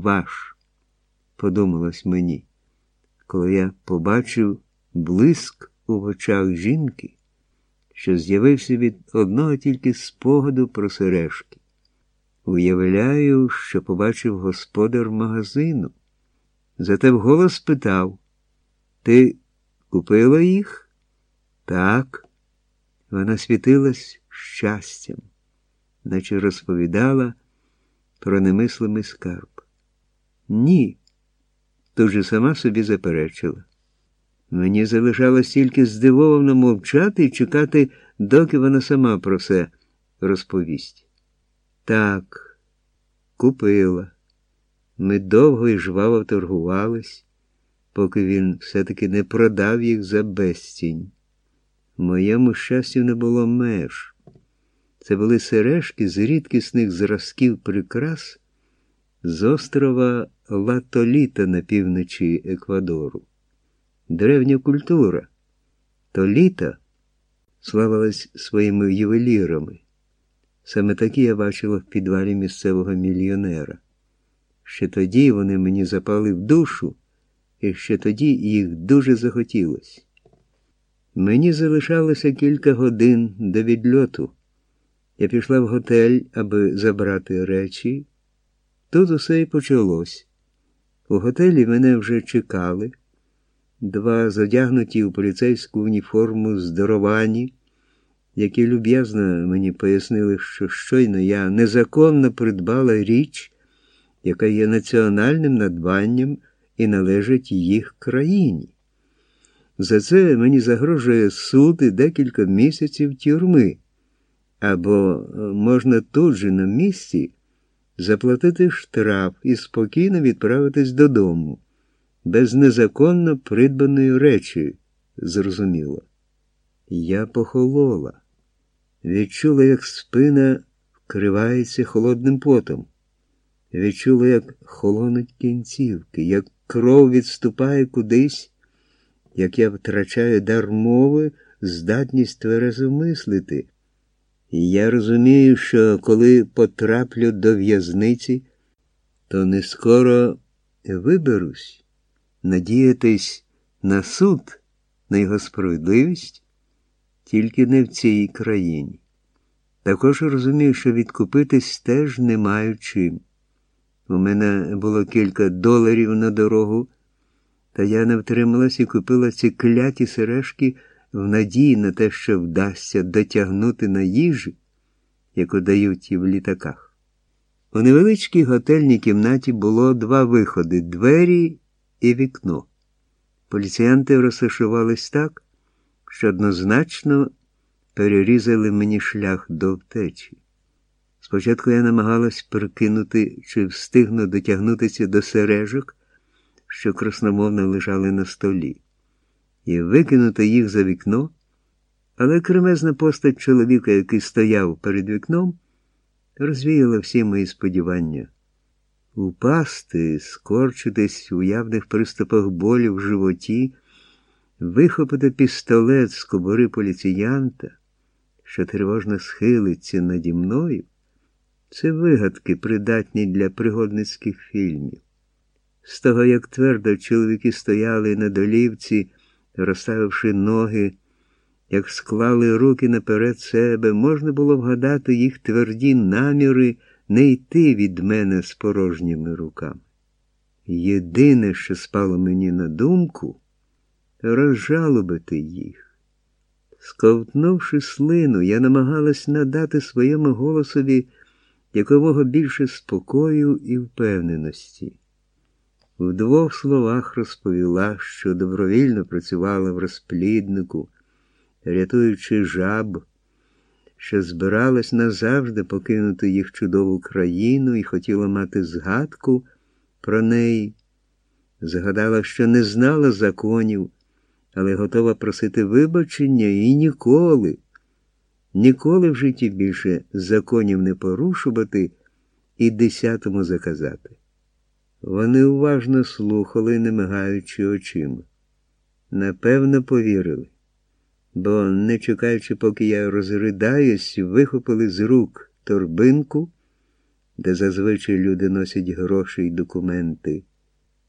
ваш, подумалось мені, коли я побачив блиск у очах жінки, що з'явився від одного тільки спогаду про сережки. Уявляю, що побачив господар магазину. Зате вголос питав Ти купила їх? Так. Вона світилась щастям, наче розповідала про немислимий скарб. Ні, тут же сама собі заперечила. Мені залишалось тільки здивовано мовчати і чекати, доки вона сама про це розповість. Так, купила. Ми довго і жваво торгувались, поки він все-таки не продав їх за безцінь. Моєму щастю не було меж. Це були сережки з рідкісних зразків прикрас з острова Латоліта на півночі Еквадору. Древня культура. Толіта славилась своїми ювелірами. Саме такі я бачила в підвалі місцевого мільйонера. Ще тоді вони мені запали в душу, і ще тоді їх дуже захотілось. Мені залишалося кілька годин до відльоту. Я пішла в готель, аби забрати речі. Тут усе і почалось. У готелі мене вже чекали. Два задягнуті у поліцейську уніформу здоровані, які люб'язно мені пояснили, що щойно я незаконно придбала річ, яка є національним надбанням і належить їх країні. За це мені загрожує суд і декілька місяців тюрми, або е, можна тут же на місці заплатити штраф і спокійно відправитись додому, без незаконно придбаної речі, зрозуміло. Я похолола, відчула, як спина вкривається холодним потом, відчула, як холонуть кінцівки, як кров відступає кудись як я втрачаю дар мови, здатність тверезо мислити. І я розумію, що коли потраплю до в'язниці, то не скоро виберусь, надіятись на суд, на його справедливість, тільки не в цій країні. Також розумію, що відкупитись теж не маю чим. У мене було кілька доларів на дорогу. Та я не втрималась і купила ці кляті сережки в надії на те, що вдасться дотягнути на їжі, яку дають і в літаках. У невеличкій готельній кімнаті було два виходи двері і вікно. Поліціянти розташувались так, що однозначно перерізали мені шлях до втечі. Спочатку я намагалась прикинути, чи встигну дотягнутися до сережок що красномовно лежали на столі, і викинути їх за вікно, але кремезна постать чоловіка, який стояв перед вікном, розвіяла всі мої сподівання. Упасти, скорчитись у явних приступах болі в животі, вихопити пістолет з кобури поліціянта, що тривожно схилиться наді мною, це вигадки, придатні для пригодницьких фільмів. З того, як твердо чоловіки стояли на долівці, розставивши ноги, як склали руки наперед себе, можна було вгадати їх тверді наміри не йти від мене з порожніми руками. Єдине, що спало мені на думку, розжалобити їх. Сковтнувши слину, я намагалась надати своєму голосові якомога більше спокою і впевненості. В двох словах розповіла, що добровільно працювала в розпліднику, рятуючи жаб, що збиралась назавжди покинути їх чудову країну і хотіла мати згадку про неї. Згадала, що не знала законів, але готова просити вибачення і ніколи, ніколи в житті більше законів не порушувати і десятому заказати. Вони уважно слухали, не мигаючи очима. Напевно, повірили, бо, не чекаючи, поки я розридаюсь, вихопили з рук торбинку, де зазвичай люди носять гроші й документи.